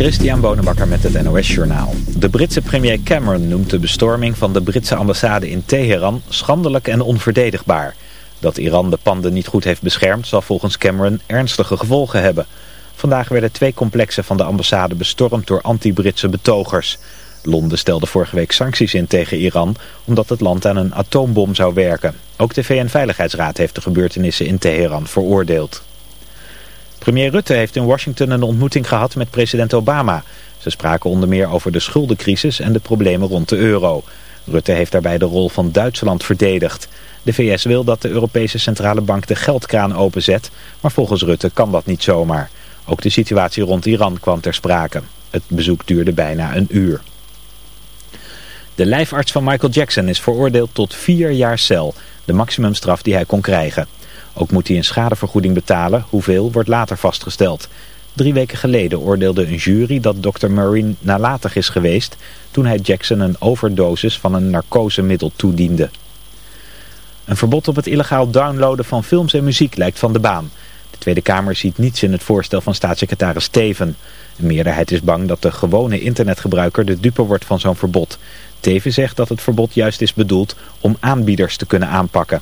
Christian Bonenbakker met het NOS Journaal. De Britse premier Cameron noemt de bestorming van de Britse ambassade in Teheran schandelijk en onverdedigbaar. Dat Iran de panden niet goed heeft beschermd zal volgens Cameron ernstige gevolgen hebben. Vandaag werden twee complexen van de ambassade bestormd door anti-Britse betogers. Londen stelde vorige week sancties in tegen Iran omdat het land aan een atoombom zou werken. Ook de VN-veiligheidsraad heeft de gebeurtenissen in Teheran veroordeeld. Premier Rutte heeft in Washington een ontmoeting gehad met president Obama. Ze spraken onder meer over de schuldencrisis en de problemen rond de euro. Rutte heeft daarbij de rol van Duitsland verdedigd. De VS wil dat de Europese Centrale Bank de geldkraan openzet, maar volgens Rutte kan dat niet zomaar. Ook de situatie rond Iran kwam ter sprake. Het bezoek duurde bijna een uur. De lijfarts van Michael Jackson is veroordeeld tot vier jaar cel, de maximumstraf die hij kon krijgen. Ook moet hij een schadevergoeding betalen, hoeveel wordt later vastgesteld. Drie weken geleden oordeelde een jury dat Dr. Marine nalatig is geweest toen hij Jackson een overdosis van een narcosemiddel toediende. Een verbod op het illegaal downloaden van films en muziek lijkt van de baan. De Tweede Kamer ziet niets in het voorstel van staatssecretaris Steven. Een meerderheid is bang dat de gewone internetgebruiker de dupe wordt van zo'n verbod. Teven zegt dat het verbod juist is bedoeld om aanbieders te kunnen aanpakken.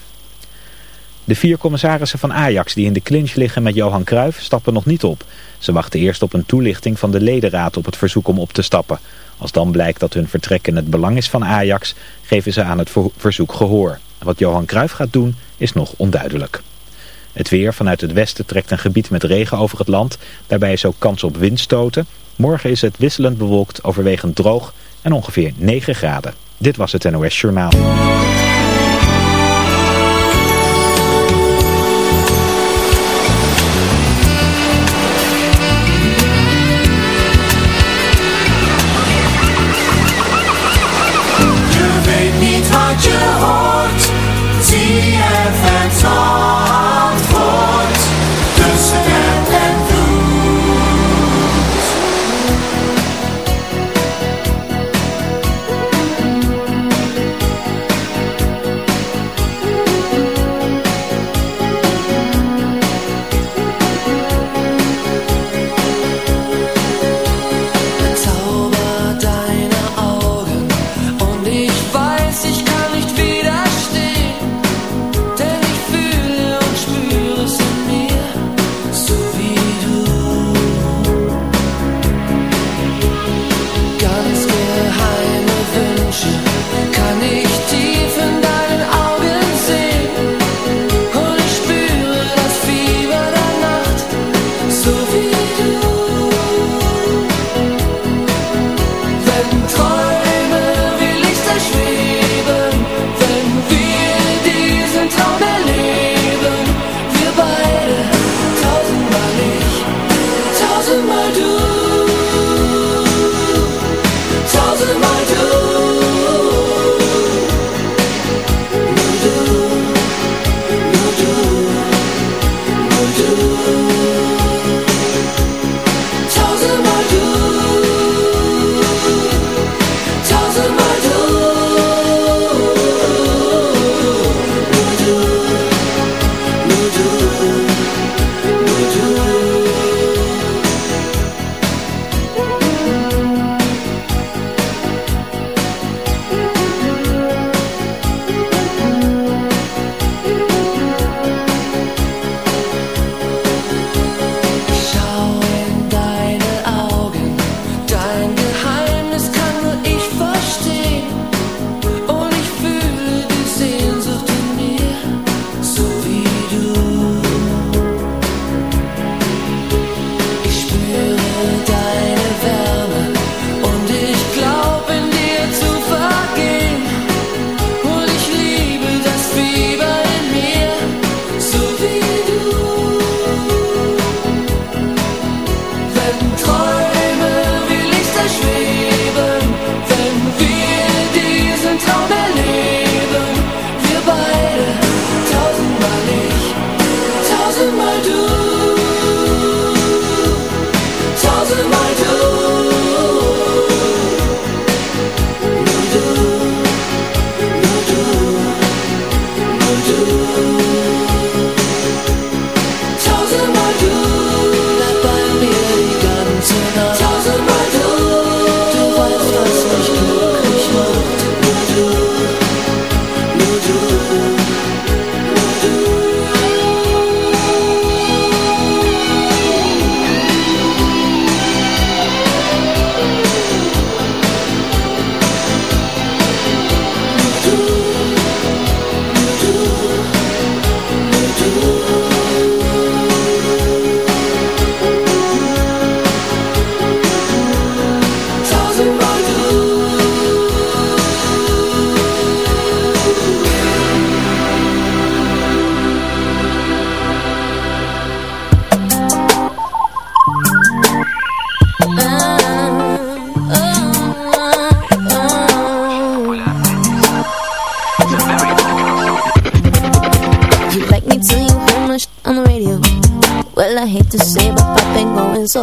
De vier commissarissen van Ajax die in de clinch liggen met Johan Cruijff stappen nog niet op. Ze wachten eerst op een toelichting van de ledenraad op het verzoek om op te stappen. Als dan blijkt dat hun vertrek in het belang is van Ajax, geven ze aan het verzoek gehoor. Wat Johan Cruijff gaat doen is nog onduidelijk. Het weer vanuit het westen trekt een gebied met regen over het land. Daarbij is ook kans op windstoten. Morgen is het wisselend bewolkt, overwegend droog en ongeveer 9 graden. Dit was het NOS Journaal. ZFM's on.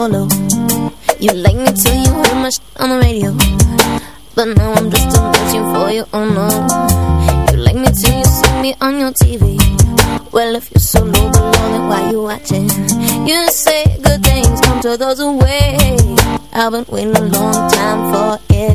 You like me till you heard my on the radio. But now I'm just a for you, oh no. You like me till you see me on your TV. Well, if you're so low below, then why you watching? You say good things come to those who wait. I've been waiting a long time for it.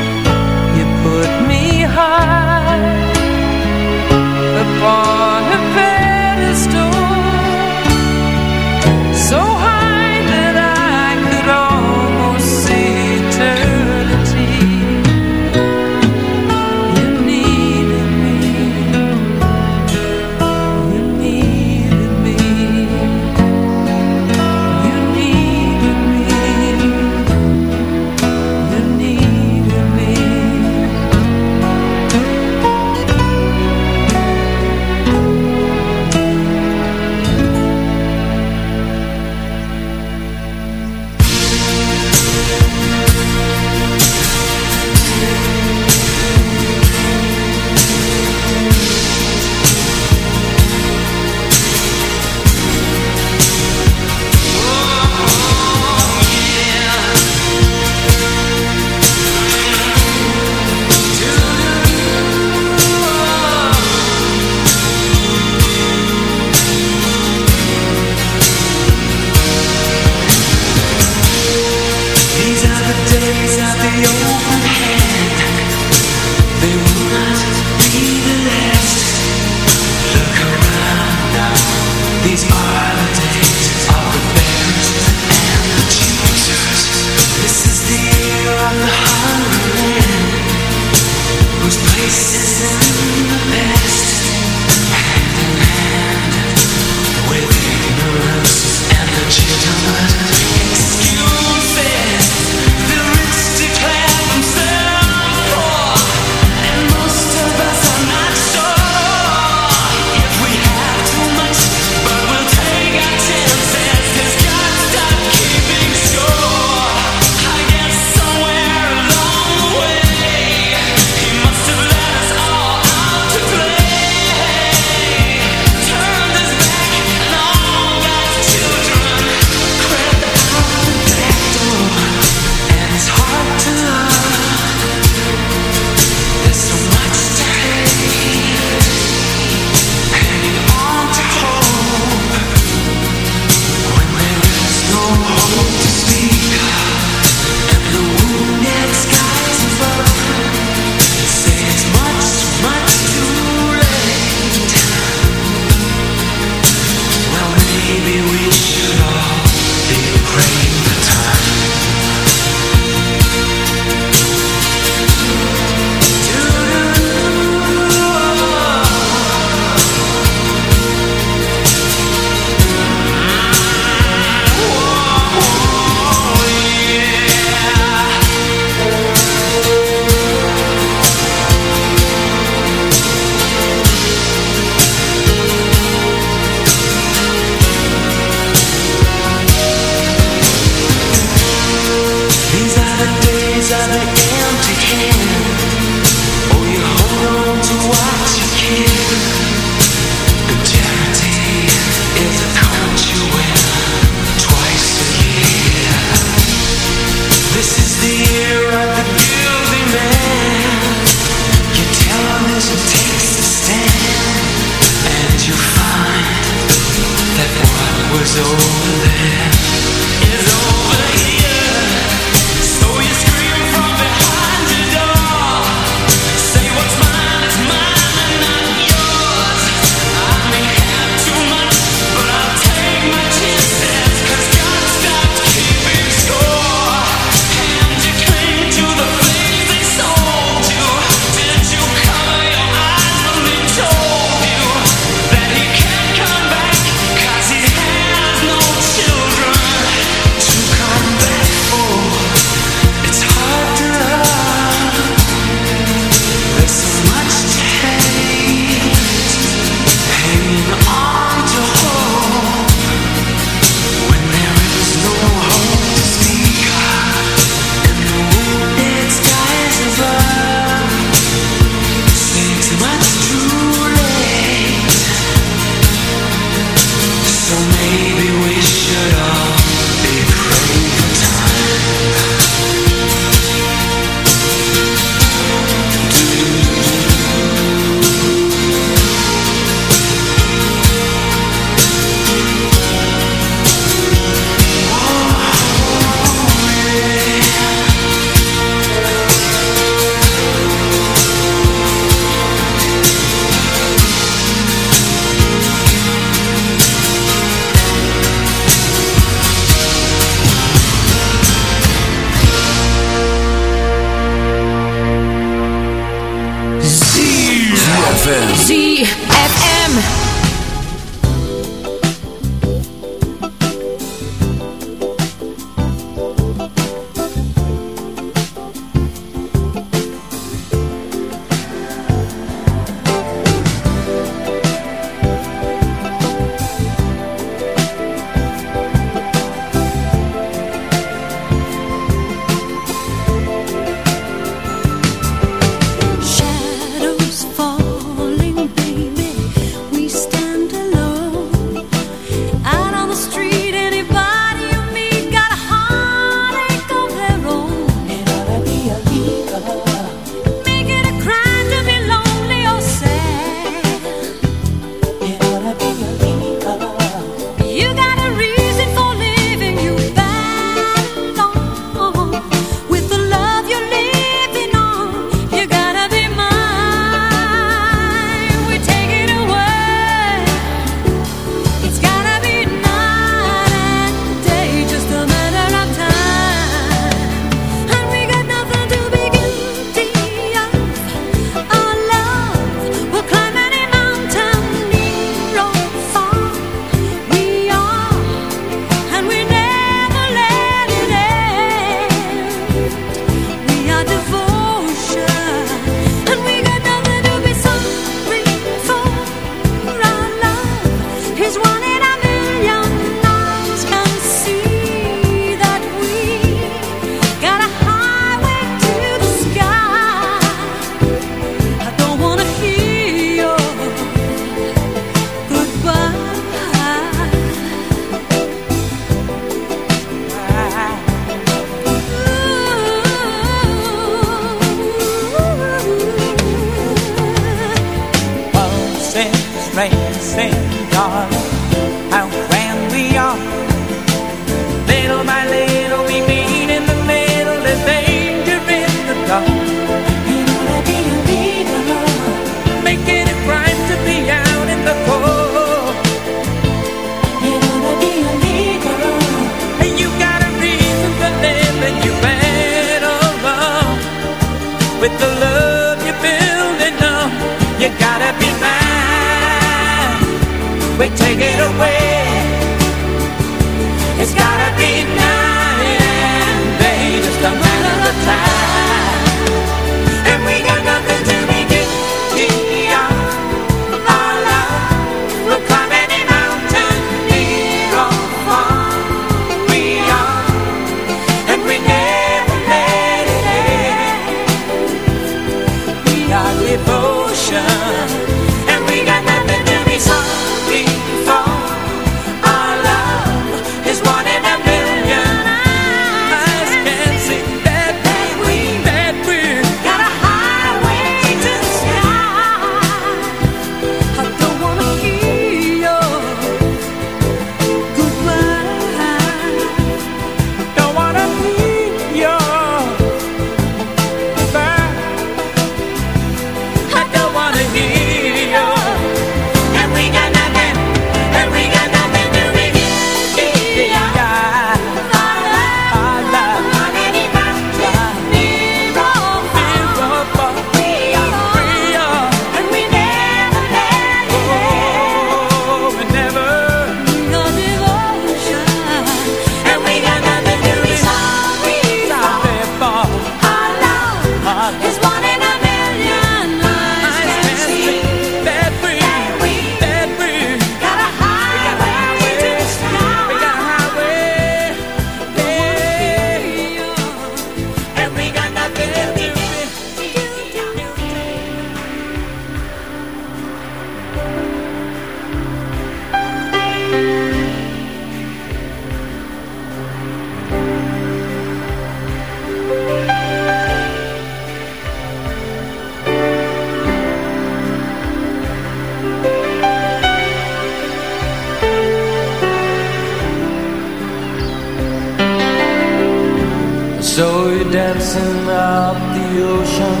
So you're dancing out the ocean.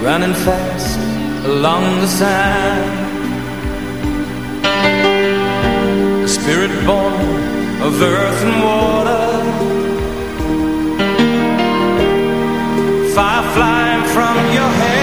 Running fast along the sand. A spirit born of earth and water. Fire flying from your head.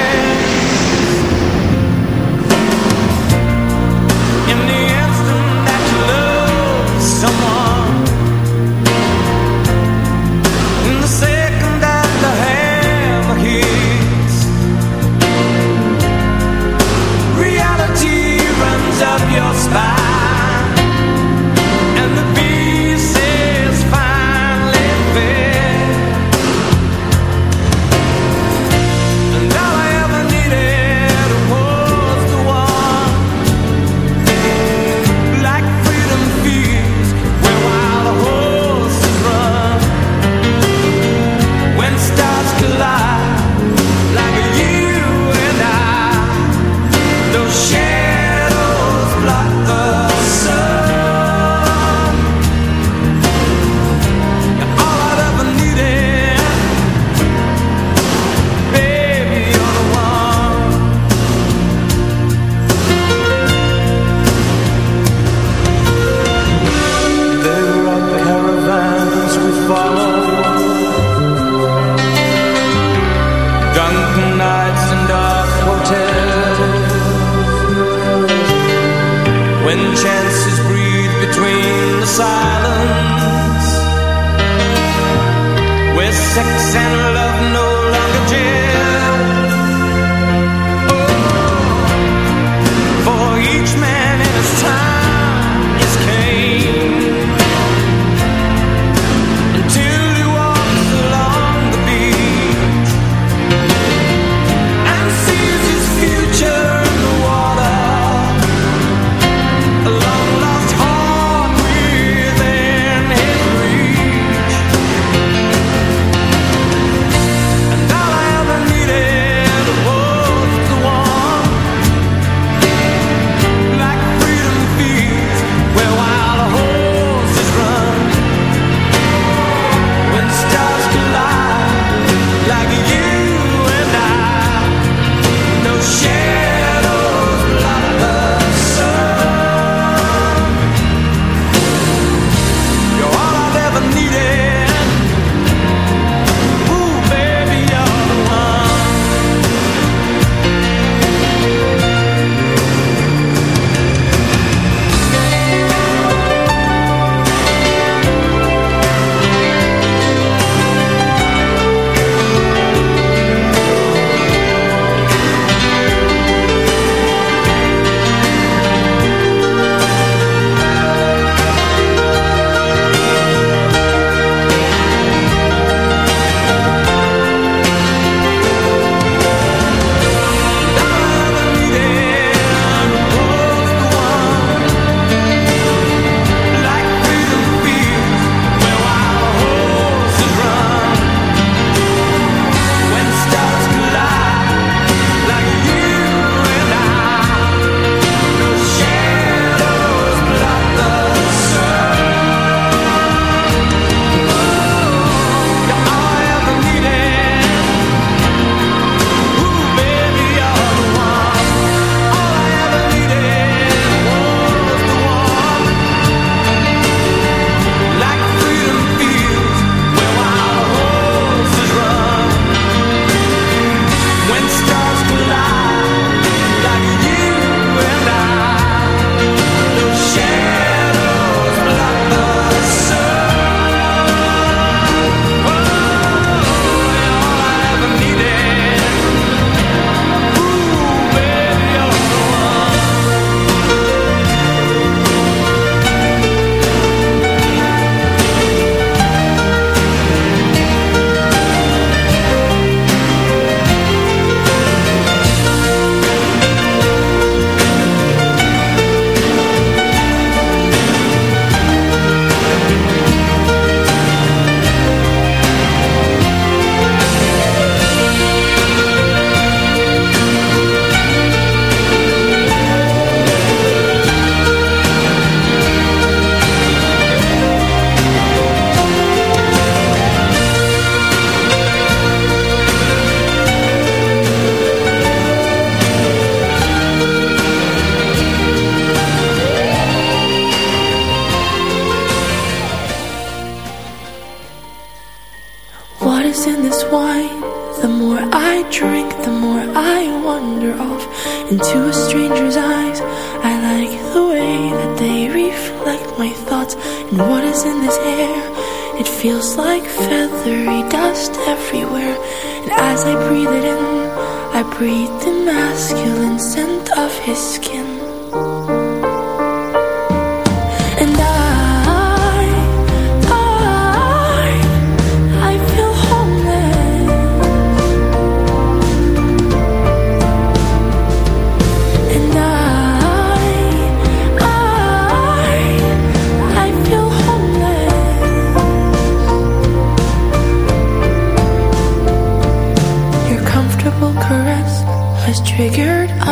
feeling scent of his skin.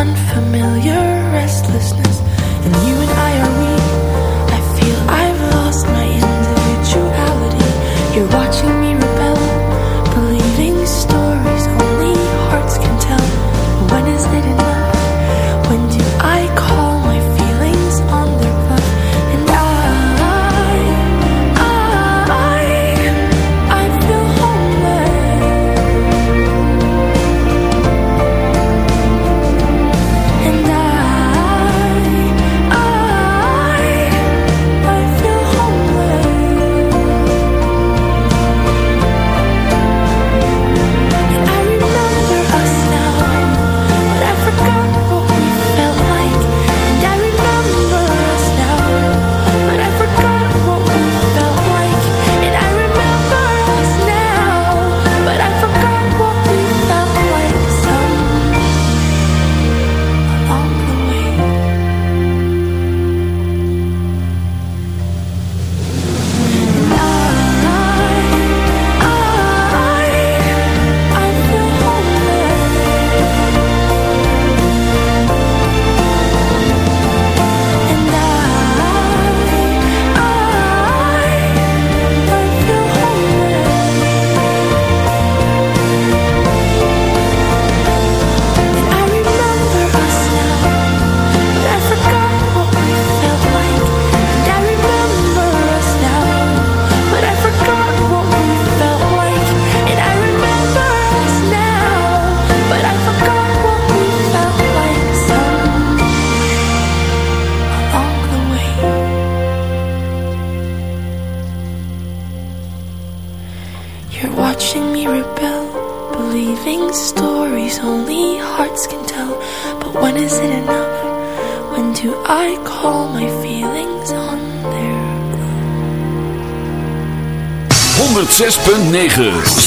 unfamiliar. 106.9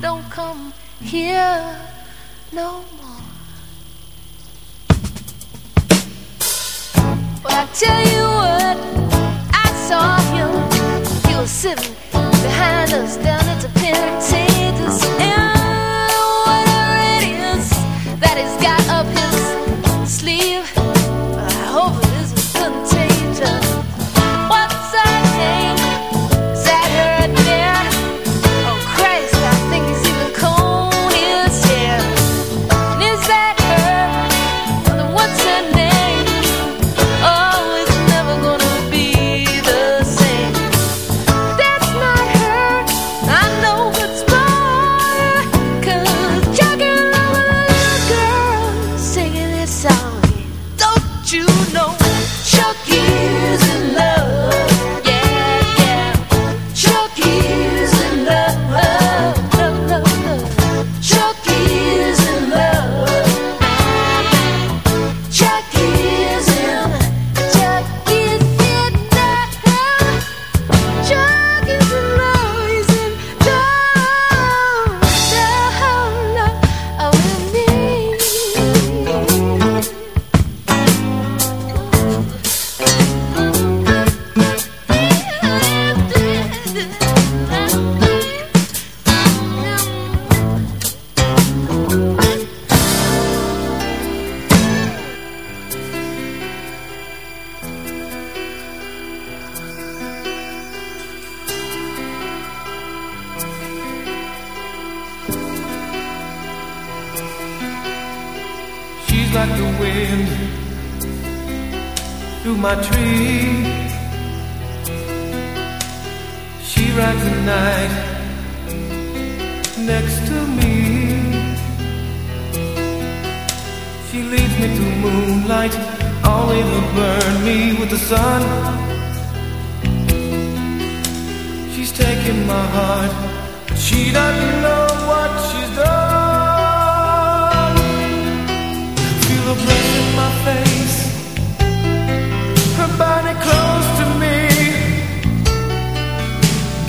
don't come here no more. Well, I tell you what, I saw him. He was sitting behind us down at the through my tree. She rides the night next to me. She leads me through moonlight, only to burn me with the sun. She's taking my heart, but she doesn't know what she's done. Feel the breath in my face,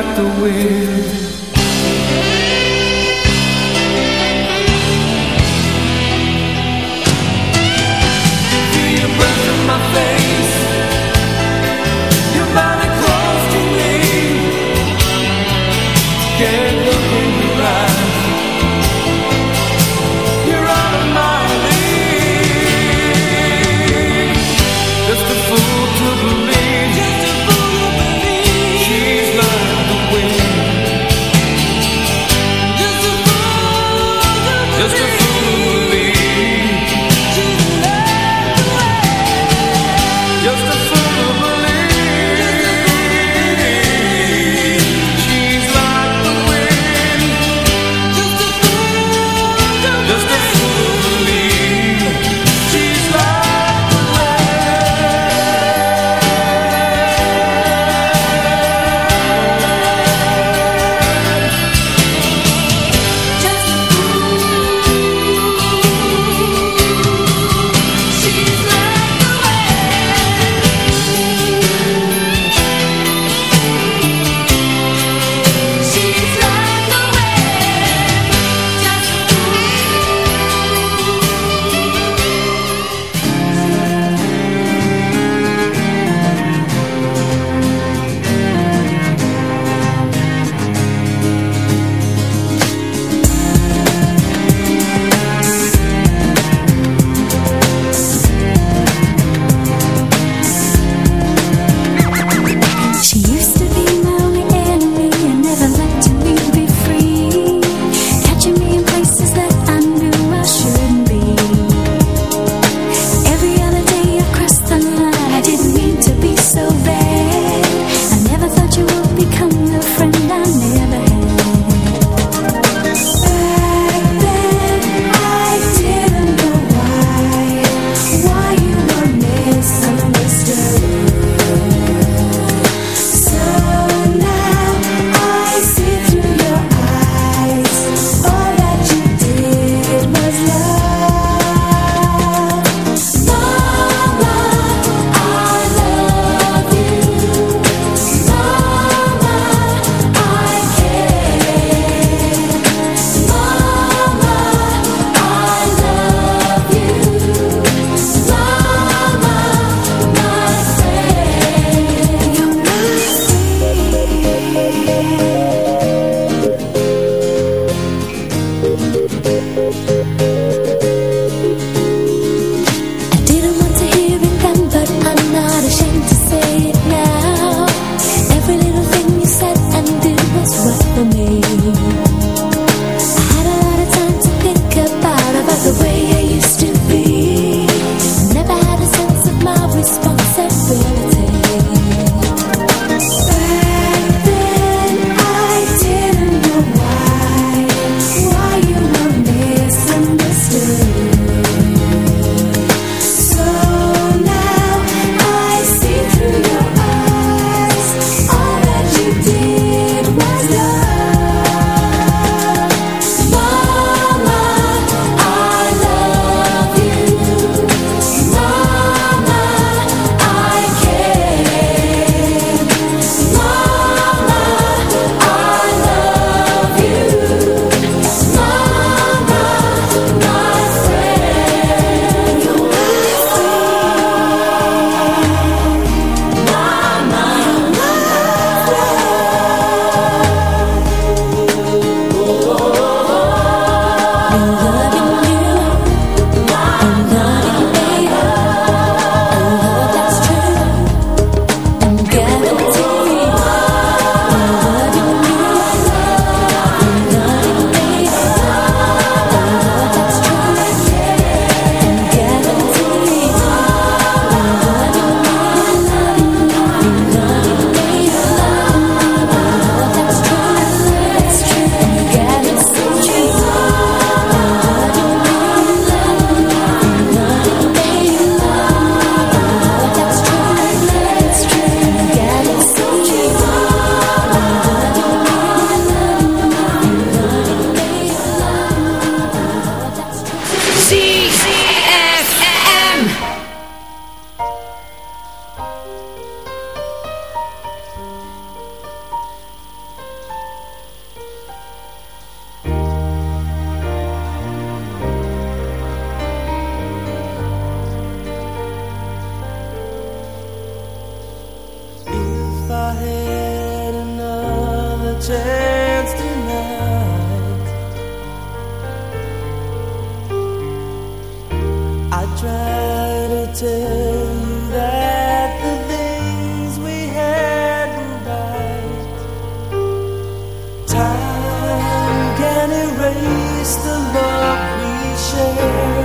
like the wind. Nobody's home.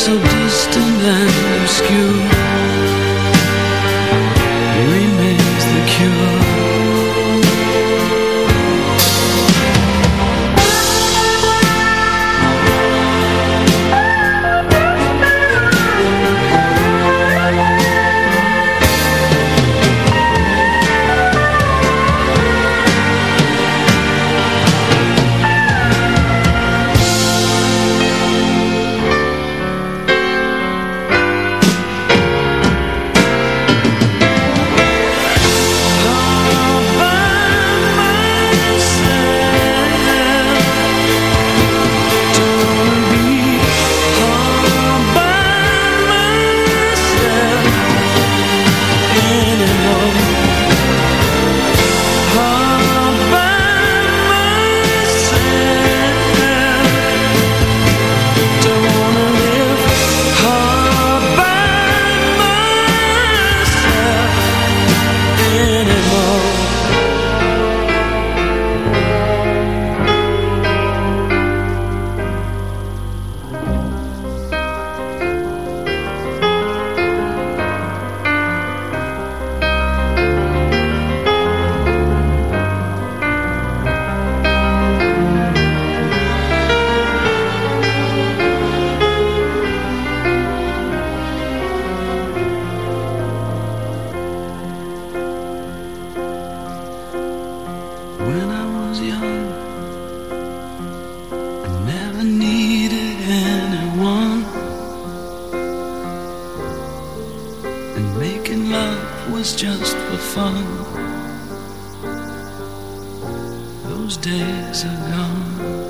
so distant and obscure. just for fun. Those days are gone.